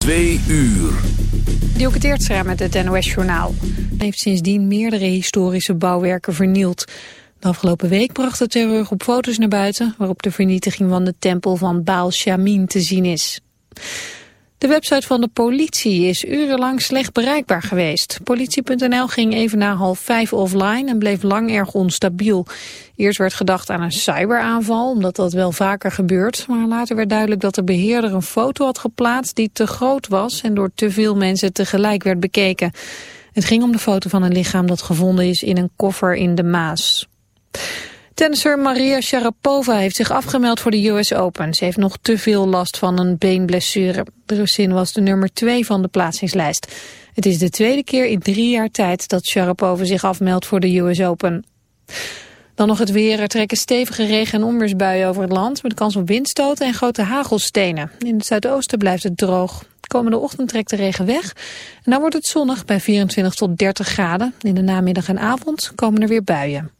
Twee uur. Dielke met het NOS-journaal. heeft sindsdien meerdere historische bouwwerken vernield. De afgelopen week bracht de terreurgroep foto's naar buiten... waarop de vernietiging van de tempel van Baal Shamin te zien is. De website van de politie is urenlang slecht bereikbaar geweest. Politie.nl ging even na half vijf offline en bleef lang erg onstabiel. Eerst werd gedacht aan een cyberaanval, omdat dat wel vaker gebeurt. Maar later werd duidelijk dat de beheerder een foto had geplaatst die te groot was... en door te veel mensen tegelijk werd bekeken. Het ging om de foto van een lichaam dat gevonden is in een koffer in de Maas. Tennisser Maria Sharapova heeft zich afgemeld voor de US Open. Ze heeft nog te veel last van een beenblessure. De Russin was de nummer 2 van de plaatsingslijst. Het is de tweede keer in drie jaar tijd dat Sharapova zich afmeldt voor de US Open. Dan nog het weer. Er trekken stevige regen- en onweersbuien over het land... met kans op windstoten en grote hagelstenen. In het zuidoosten blijft het droog. Komende ochtend trekt de regen weg. En dan wordt het zonnig bij 24 tot 30 graden. In de namiddag en avond komen er weer buien.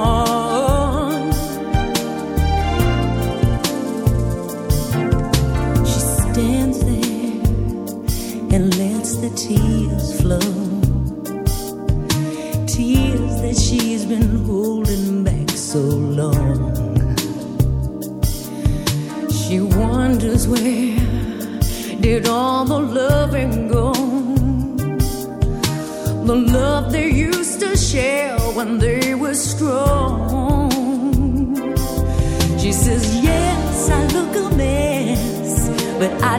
Oh.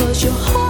close your heart.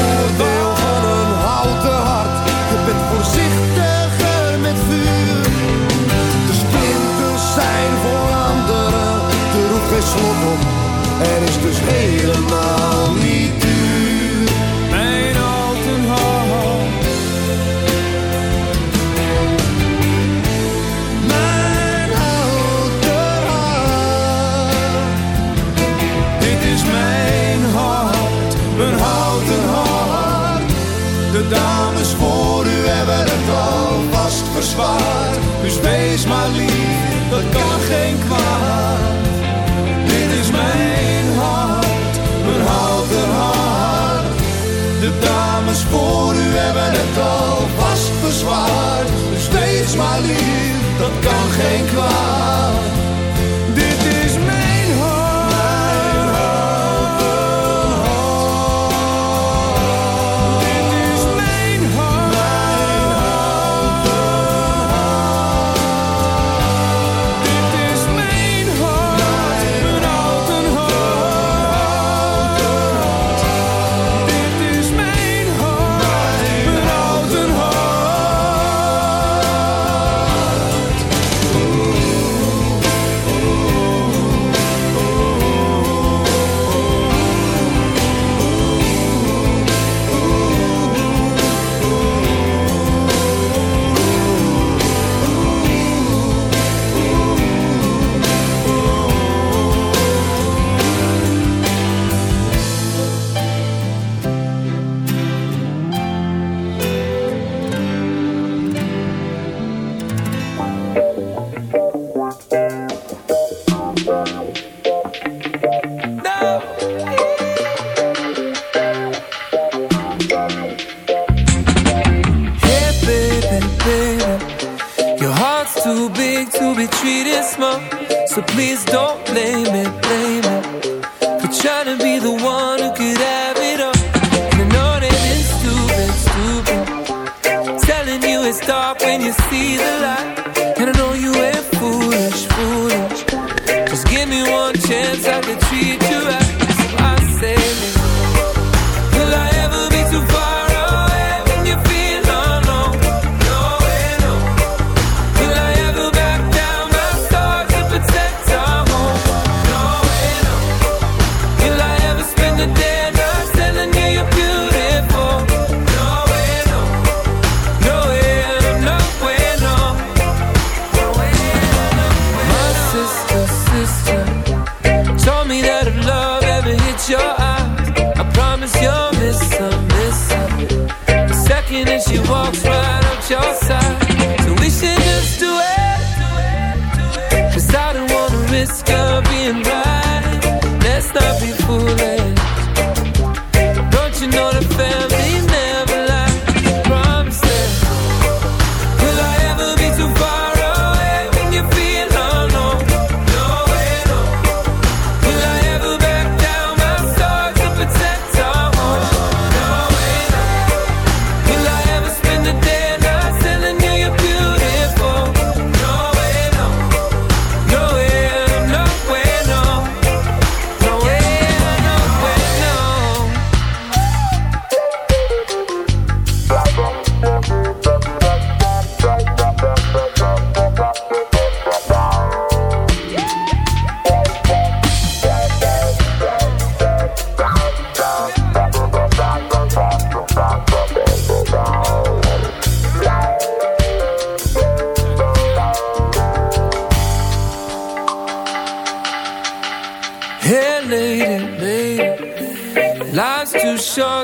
slot op. Er is dus helemaal niet please don't blame it, blame it. For trying to be the one who could have it all. And I know that it's stupid, stupid. Telling you it's dark when you see the light. stop you fooling. Eh?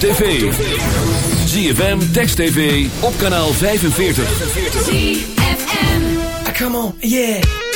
tv. ZFM, Text TV, op kanaal 45. ZFM. Ah, come on, yeah.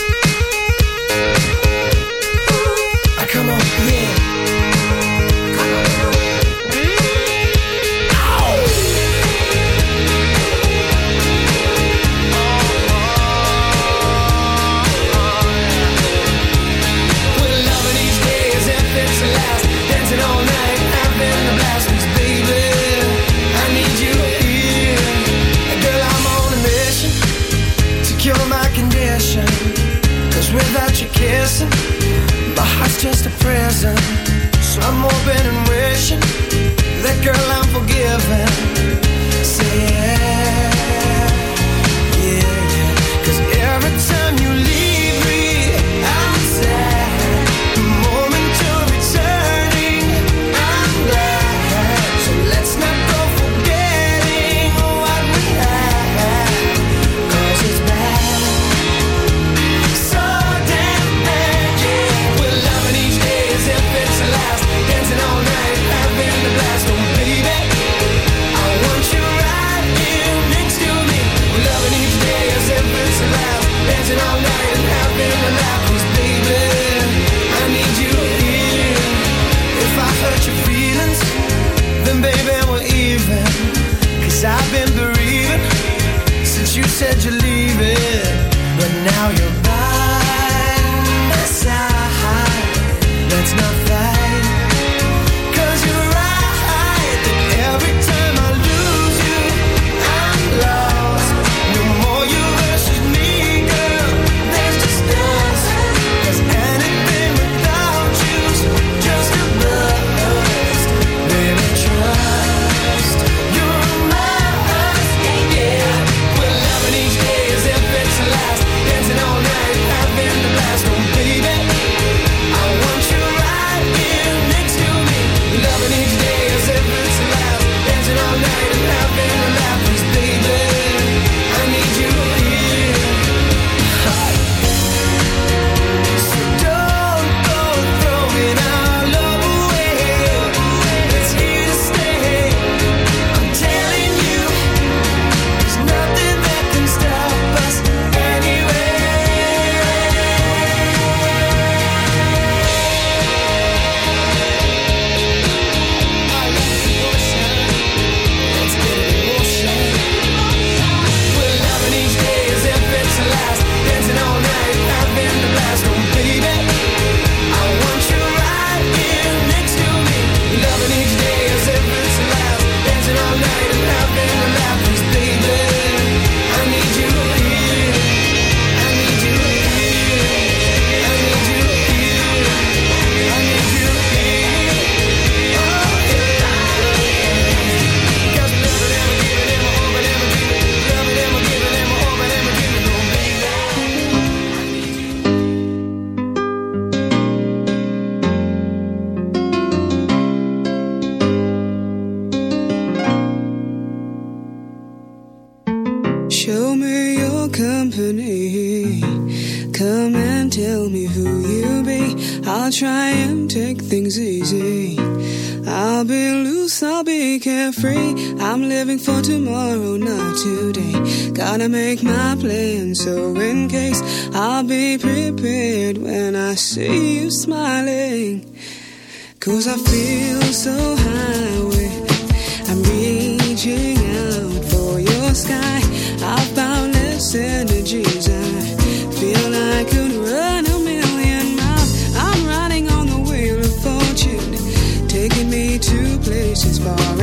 I'll be prepared when I see you smiling. Cause I feel so high I'm reaching out for your sky. I've boundless energies. I feel like I could run a million miles. I'm riding on the wheel of fortune, taking me to places far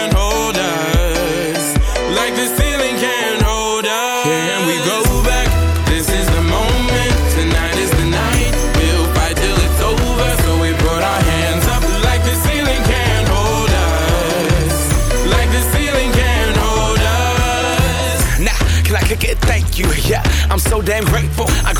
damn grateful